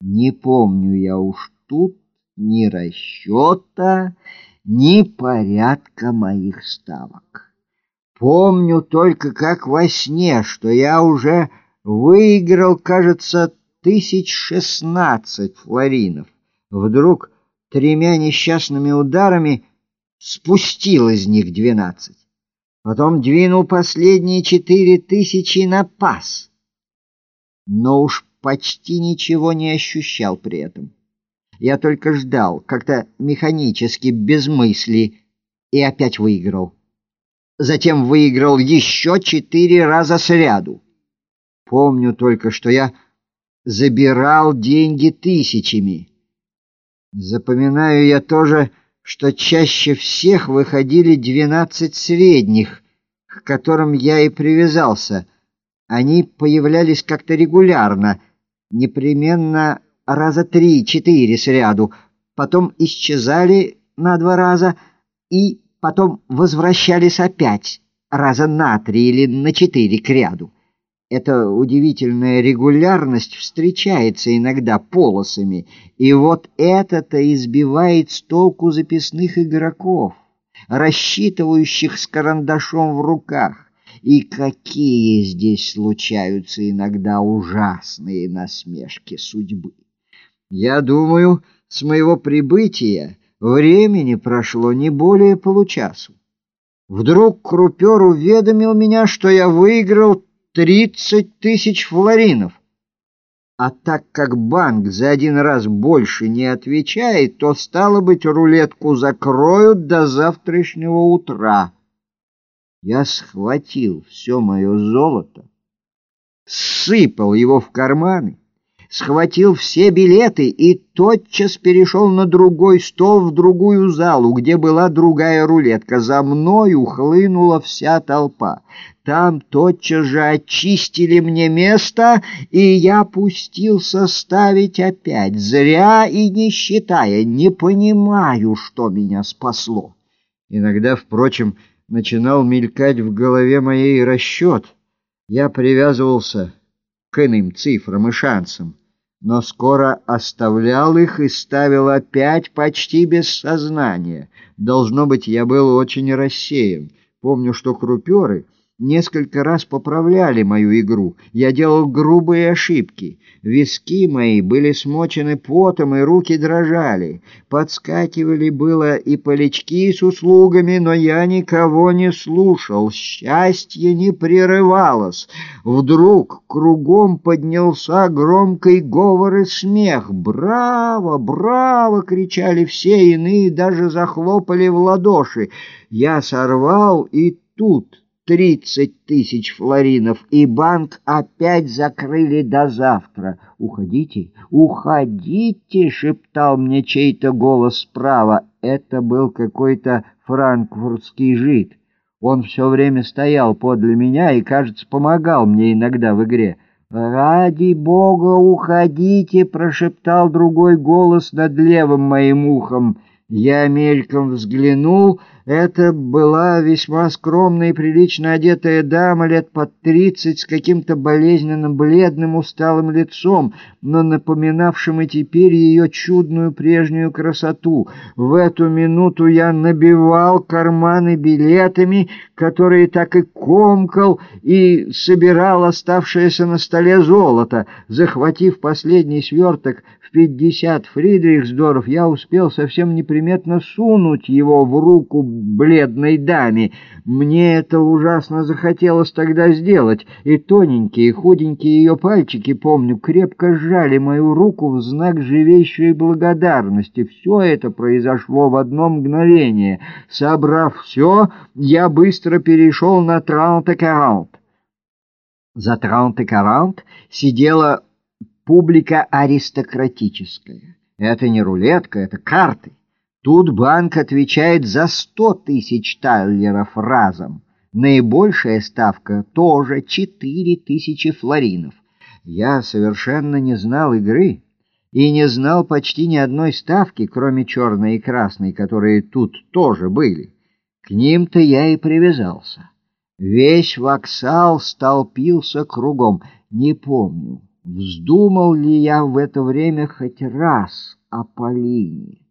Не помню я уж тут ни расчета, ни порядка моих ставок. Помню только, как во сне, что я уже выиграл, кажется, тысяч шестнадцать флоринов. Вдруг тремя несчастными ударами спустил из них двенадцать. Потом двинул последние четыре тысячи на пас. Но уж почти ничего не ощущал при этом. Я только ждал, как-то механически, без мысли, и опять выиграл. Затем выиграл еще четыре раза сряду. Помню только, что я забирал деньги тысячами. Запоминаю я тоже, что чаще всех выходили двенадцать средних, к которым я и привязался. Они появлялись как-то регулярно — непременно раза три-четыре сряду, потом исчезали на два раза и потом возвращались опять раза на три или на четыре к ряду. Эта удивительная регулярность встречается иногда полосами, и вот это-то избивает с толку записных игроков, рассчитывающих с карандашом в руках. И какие здесь случаются иногда ужасные насмешки судьбы. Я думаю, с моего прибытия времени прошло не более получасу. Вдруг крупер уведомил меня, что я выиграл тридцать тысяч флоринов. А так как банк за один раз больше не отвечает, то, стало быть, рулетку закроют до завтрашнего утра. Я схватил все мое золото, сыпал его в карманы, схватил все билеты и тотчас перешел на другой стол в другую залу, где была другая рулетка. За мной ухлынула вся толпа. Там тотчас же очистили мне место, и я пустился ставить опять, зря и не считая, не понимаю, что меня спасло. Иногда, впрочем, начинал мелькать в голове моей расчет. Я привязывался к иным цифрам и шансам, но скоро оставлял их и ставил опять почти без сознания. Должно быть, я был очень рассеян. Помню, что круперы несколько раз поправляли мою игру. Я делал грубые ошибки. Виски мои были смочены потом, и руки дрожали. Подскакивали было и полечки с услугами, но я никого не слушал. Счастье не прерывалось. Вдруг кругом поднялся громкий говор и смех. «Браво! Браво!» — кричали все, иные даже захлопали в ладоши. Я сорвал, и тут тридцать тысяч флоринов, и банк опять закрыли до завтра. «Уходите, уходите!» — шептал мне чей-то голос справа. Это был какой-то франкфуртский жид. Он все время стоял подле меня и, кажется, помогал мне иногда в игре. «Ради бога, уходите!» — прошептал другой голос над левым моим ухом. Я мельком взглянул. Это была весьма скромная и прилично одетая дама лет под тридцать с каким-то болезненным бледным усталым лицом, но напоминавшим и теперь ее чудную прежнюю красоту. В эту минуту я набивал карманы билетами, которые так и комкал, и собирал оставшееся на столе золото. Захватив последний сверток в пятьдесят фридрихсдоров, я успел совсем неприметно сунуть его в руку бледной даме. Мне это ужасно захотелось тогда сделать, и тоненькие, худенькие ее пальчики, помню, крепко сжали мою руку в знак живейшей благодарности. Все это произошло в одно мгновение. Собрав все, я быстро перешел на траунте-караунт. За траунте-караунт сидела публика аристократическая. Это не рулетка, это карты. Тут банк отвечает за сто тысяч таллеров разом. Наибольшая ставка тоже четыре тысячи флоринов. Я совершенно не знал игры и не знал почти ни одной ставки, кроме черной и красной, которые тут тоже были. К ним-то я и привязался. Весь воксал столпился кругом. Не помню, Вздумал ли я в это время хоть раз о Полине?